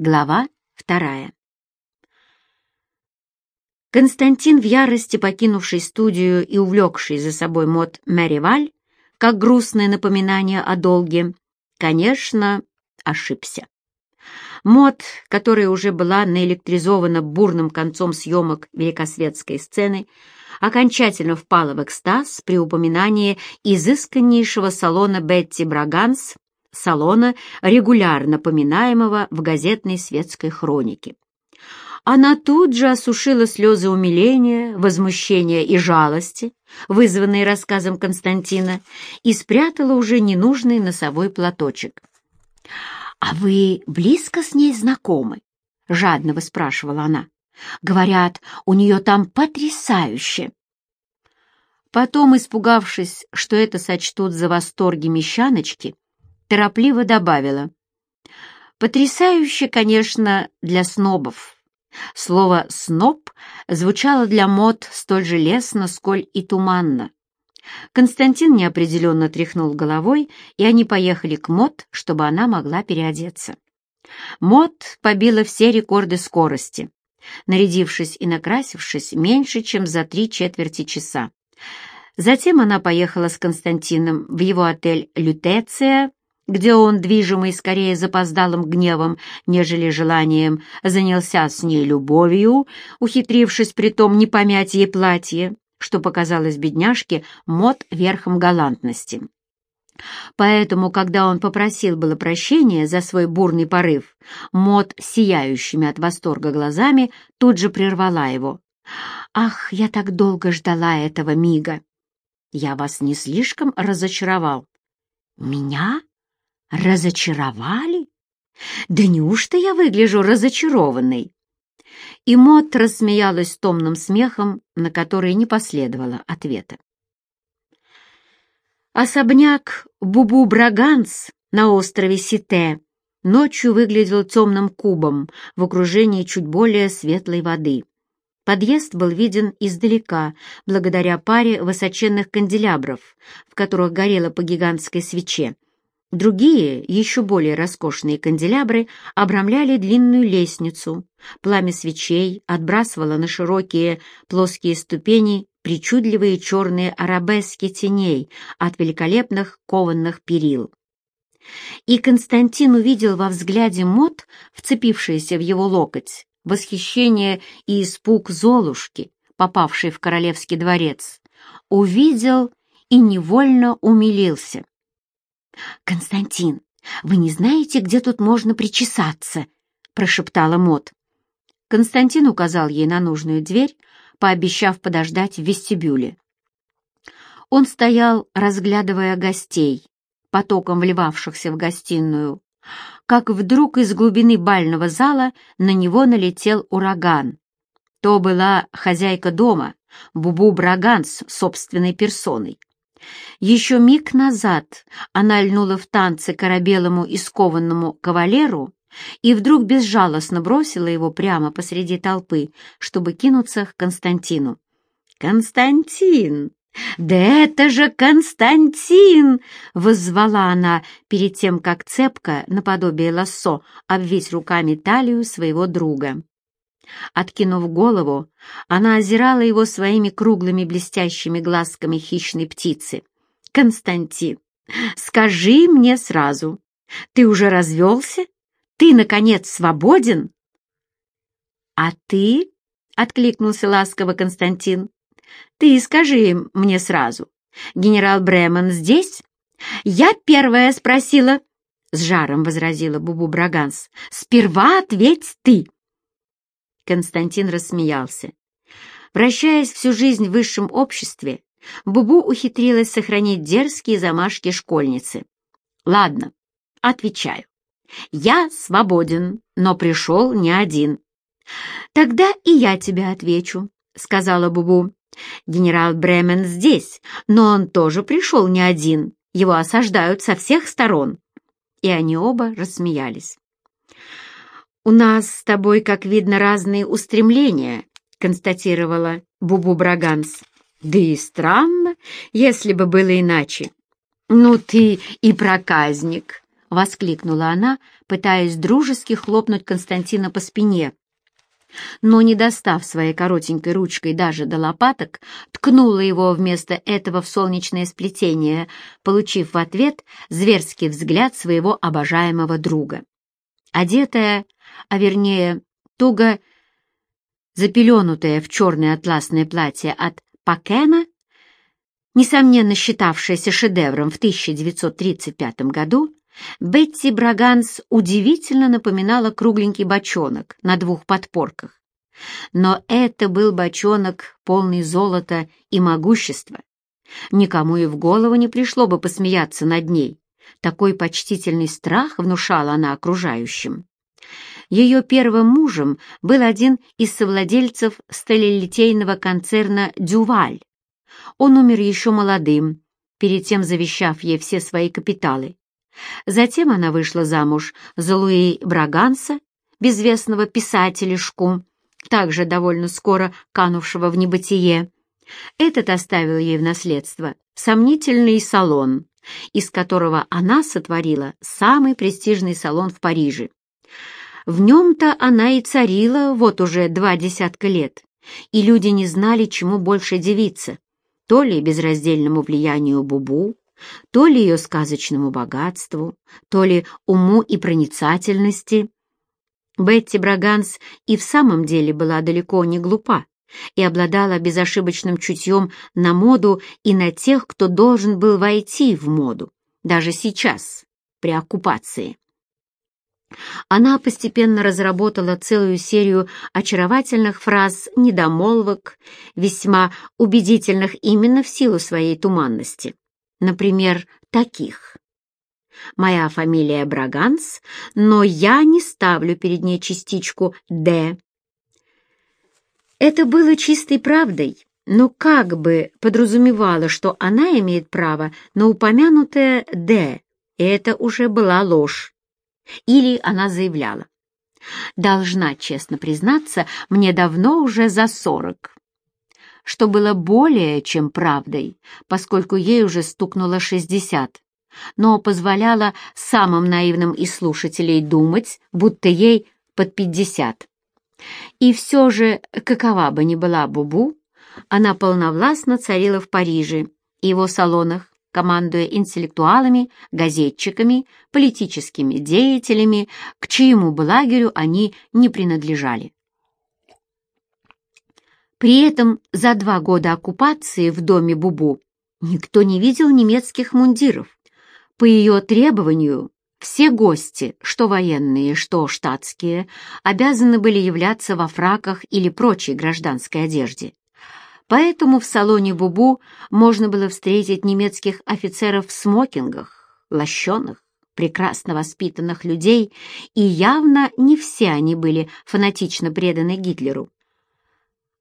Глава вторая. Константин в ярости, покинувший студию и увлекший за собой мод Мэри Валь, как грустное напоминание о долге, конечно, ошибся. Мод, которая уже была наэлектризована бурным концом съемок великосветской сцены, окончательно впала в экстаз при упоминании изысканнейшего салона Бетти Браганс салона, регулярно поминаемого в газетной светской хронике. Она тут же осушила слезы умиления, возмущения и жалости, вызванные рассказом Константина, и спрятала уже ненужный носовой платочек. «А вы близко с ней знакомы?» — жадно выспрашивала она. «Говорят, у нее там потрясающе!» Потом, испугавшись, что это сочтут за восторги мещаночки, торопливо добавила. Потрясающе, конечно, для снобов. Слово «сноб» звучало для мод столь же лестно, сколь и туманно. Константин неопределенно тряхнул головой, и они поехали к Мод, чтобы она могла переодеться. Мод побила все рекорды скорости, нарядившись и накрасившись меньше, чем за три четверти часа. Затем она поехала с Константином в его отель «Лютеция», где он, движимый скорее запоздалым гневом, нежели желанием, занялся с ней любовью, ухитрившись притом не помять ей платье, что показалось бедняжке мод верхом галантности. Поэтому, когда он попросил было прощения за свой бурный порыв, Мод, сияющими от восторга глазами, тут же прервала его. «Ах, я так долго ждала этого мига! Я вас не слишком разочаровал». «Меня?» Разочаровали? Да неужто я выгляжу разочарованной? И Мот рассмеялась томным смехом, на который не последовало ответа. Особняк Бубу-Браганс на острове Сите ночью выглядел темным кубом в окружении чуть более светлой воды. Подъезд был виден издалека, благодаря паре высоченных канделябров, в которых горело по гигантской свече, Другие, еще более роскошные канделябры обрамляли длинную лестницу. Пламя свечей отбрасывало на широкие плоские ступени причудливые черные арабески теней от великолепных кованных перил. И Константин увидел во взгляде Мот, вцепившейся в его локоть, восхищение и испуг Золушки, попавшей в королевский дворец. Увидел и невольно умилился. «Константин, вы не знаете, где тут можно причесаться?» — прошептала Мот. Константин указал ей на нужную дверь, пообещав подождать в вестибюле. Он стоял, разглядывая гостей, потоком вливавшихся в гостиную, как вдруг из глубины бального зала на него налетел ураган. То была хозяйка дома, Бубу Браганс собственной персоной. Еще миг назад она льнула в танце корабелому и скованному кавалеру и вдруг безжалостно бросила его прямо посреди толпы, чтобы кинуться к Константину. «Константин! Да это же Константин!» — воззвала она перед тем, как цепка, наподобие лассо, обвить руками талию своего друга. Откинув голову, она озирала его своими круглыми блестящими глазками хищной птицы. «Константин, скажи мне сразу, ты уже развелся? Ты, наконец, свободен?» «А ты?» — откликнулся ласково Константин. «Ты скажи мне сразу, генерал Бремен здесь?» «Я первая спросила», — с жаром возразила Бубу Браганс. «Сперва ответь ты». Константин рассмеялся. Вращаясь всю жизнь в высшем обществе, Бубу ухитрилась сохранить дерзкие замашки школьницы. «Ладно, отвечаю. Я свободен, но пришел не один». «Тогда и я тебе отвечу», — сказала Бубу. «Генерал Бремен здесь, но он тоже пришел не один. Его осаждают со всех сторон». И они оба рассмеялись. «У нас с тобой, как видно, разные устремления», — констатировала Бубу Браганс. «Да и странно, если бы было иначе». «Ну ты и проказник», — воскликнула она, пытаясь дружески хлопнуть Константина по спине. Но, не достав своей коротенькой ручкой даже до лопаток, ткнула его вместо этого в солнечное сплетение, получив в ответ зверский взгляд своего обожаемого друга. Одетая, а вернее, туго запеленутая в черное атласное платье от Пакена, несомненно считавшаяся шедевром в 1935 году, Бетти Браганс удивительно напоминала кругленький бочонок на двух подпорках. Но это был бочонок, полный золота и могущества. Никому и в голову не пришло бы посмеяться над ней. Такой почтительный страх внушала она окружающим. Ее первым мужем был один из совладельцев сталелитейного концерна «Дюваль». Он умер еще молодым, перед тем завещав ей все свои капиталы. Затем она вышла замуж за Луи Браганса, безвестного писателешку, также довольно скоро канувшего в небытие. Этот оставил ей в наследство сомнительный салон, из которого она сотворила самый престижный салон в Париже. В нем-то она и царила вот уже два десятка лет, и люди не знали, чему больше девиться, то ли безраздельному влиянию Бубу, то ли ее сказочному богатству, то ли уму и проницательности. Бетти Браганс и в самом деле была далеко не глупа и обладала безошибочным чутьем на моду и на тех, кто должен был войти в моду, даже сейчас, при оккупации. Она постепенно разработала целую серию очаровательных фраз, недомолвок, весьма убедительных именно в силу своей туманности например, таких. Моя фамилия Браганс, но я не ставлю перед ней частичку «д». Это было чистой правдой, но как бы подразумевало, что она имеет право на упомянутое «д», это уже была ложь. Или она заявляла. Должна честно признаться, мне давно уже за сорок что было более чем правдой, поскольку ей уже стукнуло шестьдесят, но позволяло самым наивным из слушателей думать, будто ей под пятьдесят. И все же, какова бы ни была Бубу, она полновластно царила в Париже и его салонах, командуя интеллектуалами, газетчиками, политическими деятелями, к чьему бы лагерю они не принадлежали. При этом за два года оккупации в доме Бубу никто не видел немецких мундиров. По ее требованию, все гости, что военные, что штатские, обязаны были являться во фраках или прочей гражданской одежде. Поэтому в салоне Бубу можно было встретить немецких офицеров в смокингах, лощеных, прекрасно воспитанных людей, и явно не все они были фанатично преданы Гитлеру.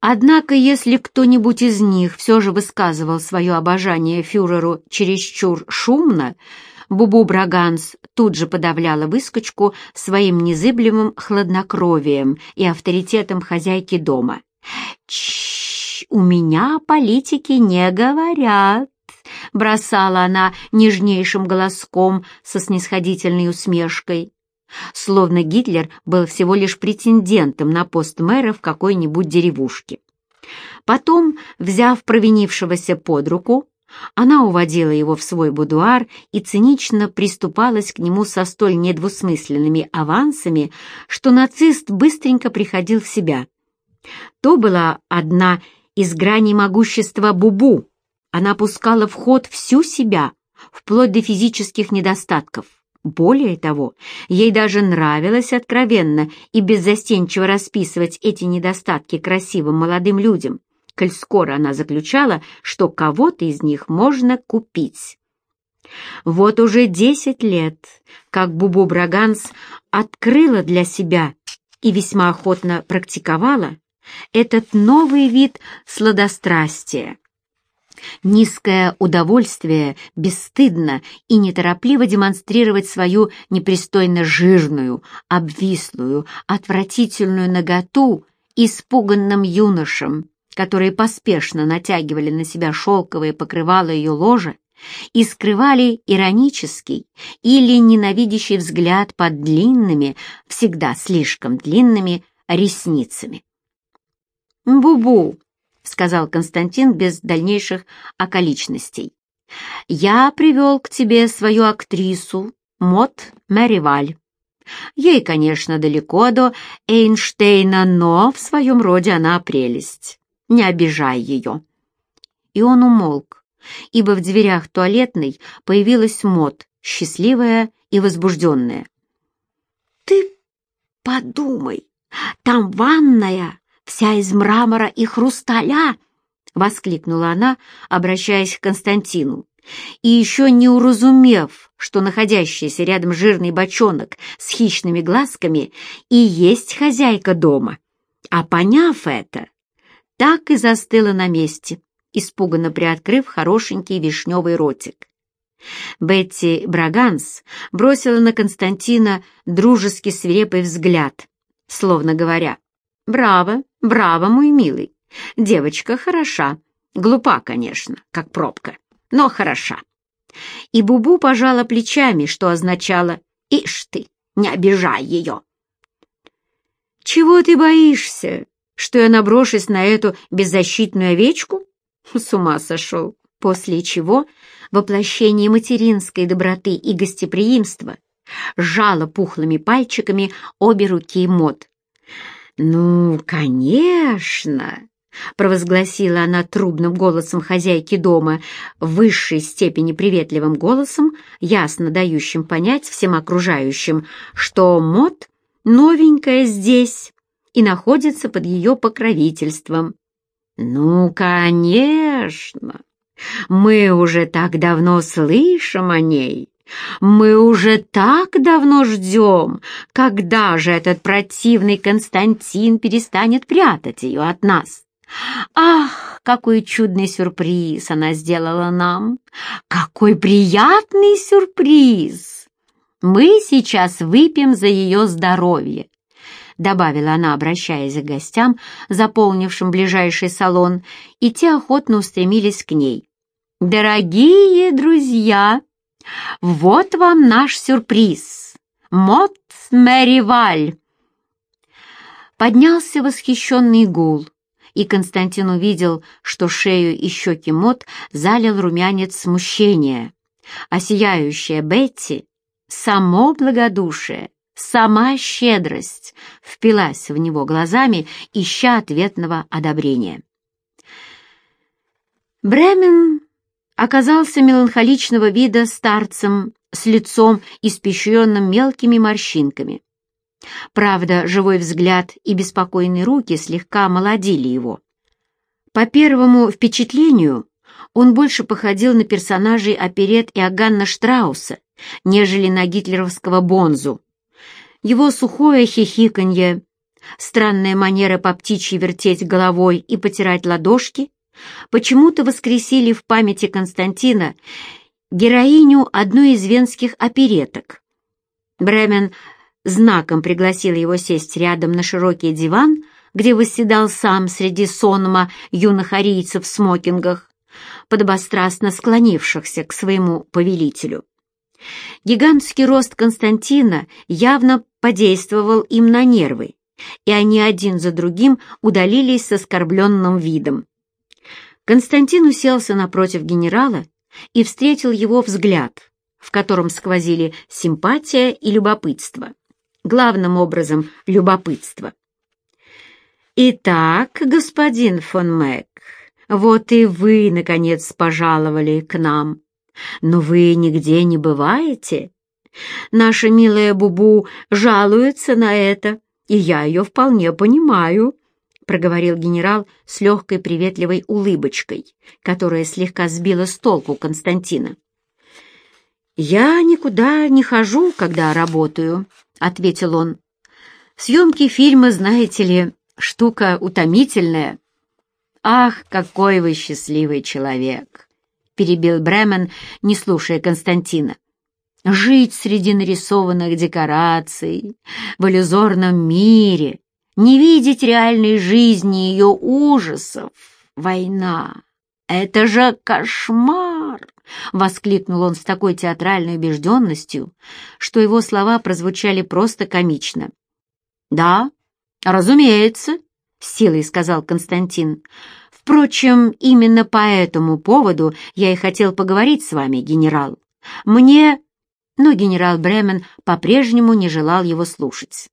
Однако, если кто-нибудь из них все же высказывал свое обожание фюреру чересчур шумно, Бубу Браганс тут же подавляла выскочку своим незыблемым хладнокровием и авторитетом хозяйки дома. «Чш, у меня политики не говорят», — бросала она нежнейшим голоском со снисходительной усмешкой словно Гитлер был всего лишь претендентом на пост мэра в какой-нибудь деревушке. Потом, взяв провинившегося под руку, она уводила его в свой будуар и цинично приступалась к нему со столь недвусмысленными авансами, что нацист быстренько приходил в себя. То была одна из граней могущества Бубу. Она пускала в ход всю себя, вплоть до физических недостатков. Более того, ей даже нравилось откровенно и беззастенчиво расписывать эти недостатки красивым молодым людям, коль скоро она заключала, что кого-то из них можно купить. Вот уже десять лет, как Бубу Браганс открыла для себя и весьма охотно практиковала этот новый вид сладострастия, Низкое удовольствие бесстыдно и неторопливо демонстрировать свою непристойно жирную, обвислую, отвратительную наготу испуганным юношам, которые поспешно натягивали на себя шелковые покрывала ее ложа и скрывали иронический или ненавидящий взгляд под длинными, всегда слишком длинными, ресницами. «Бу-бу», — сказал Константин без дальнейших околичностей. «Я привел к тебе свою актрису, Мот Мэриваль. Ей, конечно, далеко до Эйнштейна, но в своем роде она прелесть. Не обижай ее». И он умолк, ибо в дверях туалетной появилась Мот, счастливая и возбужденная. «Ты подумай, там ванная, вся из мрамора и хрусталя!» — воскликнула она, обращаясь к Константину. И еще не уразумев, что находящийся рядом жирный бочонок с хищными глазками и есть хозяйка дома. А поняв это, так и застыла на месте, испуганно приоткрыв хорошенький вишневый ротик. Бетти Браганс бросила на Константина дружески свирепый взгляд, словно говоря, «Браво, браво, мой милый, девочка хороша, глупа, конечно, как пробка, но хороша». И Бубу пожала плечами, что означало «Ишь ты, не обижай ее». «Чего ты боишься, что я наброшусь на эту беззащитную овечку?» С ума сошел. После чего воплощение материнской доброты и гостеприимства сжала пухлыми пальчиками обе руки Мод. «Ну, конечно!» — провозгласила она трубным голосом хозяйки дома, в высшей степени приветливым голосом, ясно дающим понять всем окружающим, что Мод новенькая здесь и находится под ее покровительством. «Ну, конечно! Мы уже так давно слышим о ней!» Мы уже так давно ждем, когда же этот противный Константин перестанет прятать ее от нас. Ах, какой чудный сюрприз она сделала нам! Какой приятный сюрприз! Мы сейчас выпьем за ее здоровье. — добавила она, обращаясь к гостям, заполнившим ближайший салон, и те охотно устремились к ней. «Дорогие друзья, вот вам наш сюрприз! Мот Мэриваль!» Поднялся восхищенный гул, и Константин увидел, что шею и щеки Мот залил румянец смущения, а сияющая Бетти — само благодушие, Сама щедрость впилась в него глазами, ища ответного одобрения. Бремен оказался меланхоличного вида старцем с лицом, испещренным мелкими морщинками. Правда, живой взгляд и беспокойные руки слегка молодили его. По первому впечатлению он больше походил на персонажей оперет Иоганна Штрауса, нежели на гитлеровского Бонзу, его сухое хихиканье, странная манера по птичьи вертеть головой и потирать ладошки почему-то воскресили в памяти Константина героиню одной из венских опереток. Бремен знаком пригласил его сесть рядом на широкий диван, где восседал сам среди сонма юных арийцев в смокингах, подобострастно склонившихся к своему повелителю. Гигантский рост Константина явно подействовал им на нервы, и они один за другим удалились с оскорбленным видом. Константин уселся напротив генерала и встретил его взгляд, в котором сквозили симпатия и любопытство. Главным образом, любопытство. «Итак, господин фон Мэг, вот и вы, наконец, пожаловали к нам», но вы нигде не бываете. Наша милая Бубу жалуется на это, и я ее вполне понимаю», — проговорил генерал с легкой приветливой улыбочкой, которая слегка сбила с толку Константина. «Я никуда не хожу, когда работаю», — ответил он. «Съемки фильма, знаете ли, штука утомительная». «Ах, какой вы счастливый человек! — перебил Бремен, не слушая Константина. «Жить среди нарисованных декораций, в иллюзорном мире, не видеть реальной жизни ее ужасов, война. Это же кошмар!» — воскликнул он с такой театральной убежденностью, что его слова прозвучали просто комично. «Да, разумеется», — силой сказал Константин. «Впрочем, именно по этому поводу я и хотел поговорить с вами, генерал. Мне...» Но генерал Бремен по-прежнему не желал его слушать.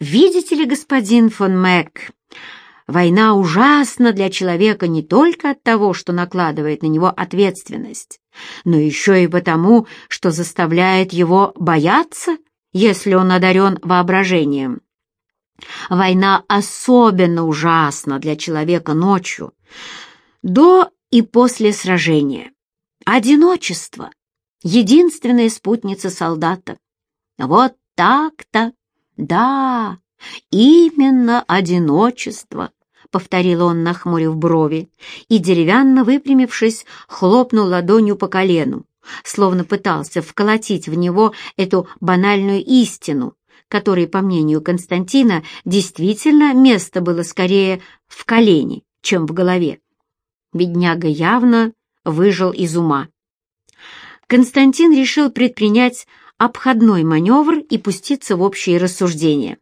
«Видите ли, господин фон Мэг, Война ужасна для человека не только от того, что накладывает на него ответственность, но еще и потому, что заставляет его бояться, если он одарен воображением. Война особенно ужасна для человека ночью, до и после сражения. Одиночество — единственная спутница солдата. Вот так-то, да, именно одиночество — повторил он, нахмурив брови, и, деревянно выпрямившись, хлопнул ладонью по колену, словно пытался вколотить в него эту банальную истину, которой, по мнению Константина, действительно место было скорее в колене, чем в голове. Бедняга явно выжил из ума. Константин решил предпринять обходной маневр и пуститься в общие рассуждения.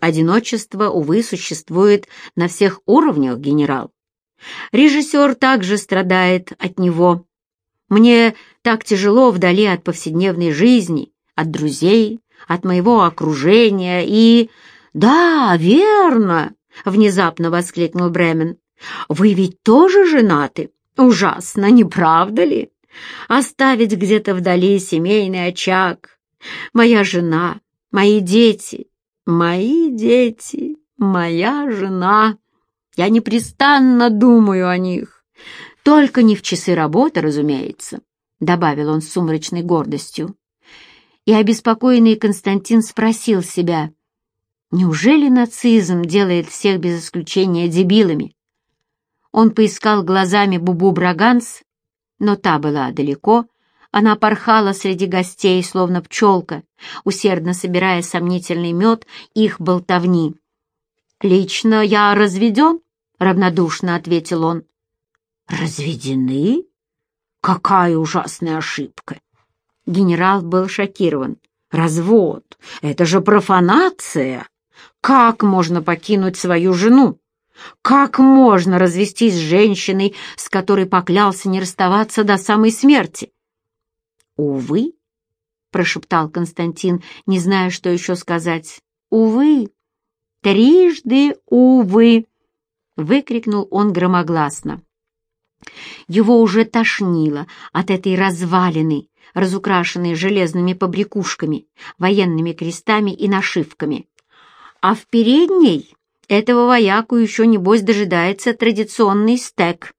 Одиночество, увы, существует на всех уровнях, генерал. Режиссер также страдает от него. Мне так тяжело вдали от повседневной жизни, от друзей, от моего окружения и... «Да, верно!» — внезапно воскликнул Бремен. «Вы ведь тоже женаты? Ужасно, не правда ли? Оставить где-то вдали семейный очаг. Моя жена, мои дети, Мои дети, моя жена. Я непрестанно думаю о них. Только не в часы работы, разумеется, — добавил он с сумрачной гордостью. И обеспокоенный Константин спросил себя, неужели нацизм делает всех без исключения дебилами? Он поискал глазами Бубу Браганс, но та была далеко, она порхала среди гостей, словно пчелка, усердно собирая сомнительный мед их болтовни. «Лично я разведен?» — равнодушно ответил он. «Разведены? Какая ужасная ошибка!» Генерал был шокирован. «Развод! Это же профанация! Как можно покинуть свою жену? Как можно развестись с женщиной, с которой поклялся не расставаться до самой смерти? «Увы», — прошептал Константин, не зная, что еще сказать. «Увы, трижды увы», — выкрикнул он громогласно. Его уже тошнило от этой развалины, разукрашенной железными побрякушками, военными крестами и нашивками. А в передней этого вояку еще, небось, дожидается традиционный стек.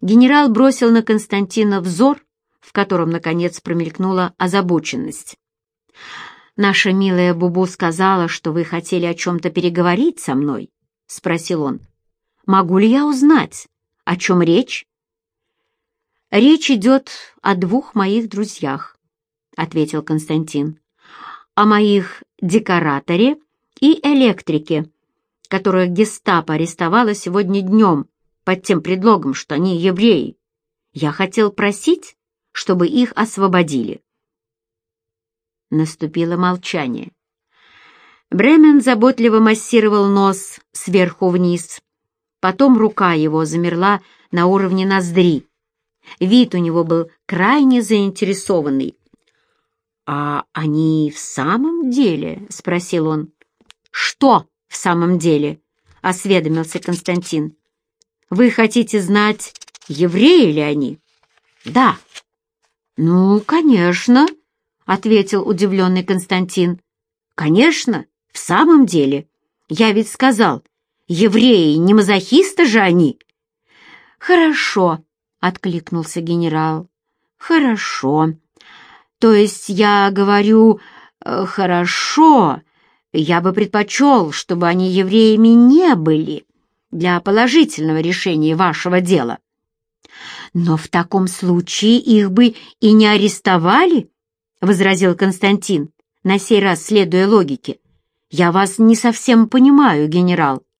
Генерал бросил на Константина взор, в котором, наконец, промелькнула озабоченность. «Наша милая Бубу сказала, что вы хотели о чем-то переговорить со мной?» — спросил он. «Могу ли я узнать, о чем речь?» «Речь идет о двух моих друзьях», — ответил Константин. «О моих декораторе и электрике, которых гестапо арестовало сегодня днем под тем предлогом, что они евреи. Я хотел просить, чтобы их освободили. Наступило молчание. Бремен заботливо массировал нос сверху вниз. Потом рука его замерла на уровне ноздри. Вид у него был крайне заинтересованный. «А они в самом деле?» — спросил он. «Что в самом деле?» — осведомился Константин. «Вы хотите знать, евреи ли они?» «Да», «Ну, конечно», — ответил удивленный Константин. «Конечно, в самом деле. Я ведь сказал, евреи не мазохисты же они». «Хорошо», — откликнулся генерал. «Хорошо. То есть я говорю, э, хорошо. Я бы предпочел, чтобы они евреями не были для положительного решения вашего дела. «Но в таком случае их бы и не арестовали», — возразил Константин, на сей раз следуя логике. «Я вас не совсем понимаю, генерал.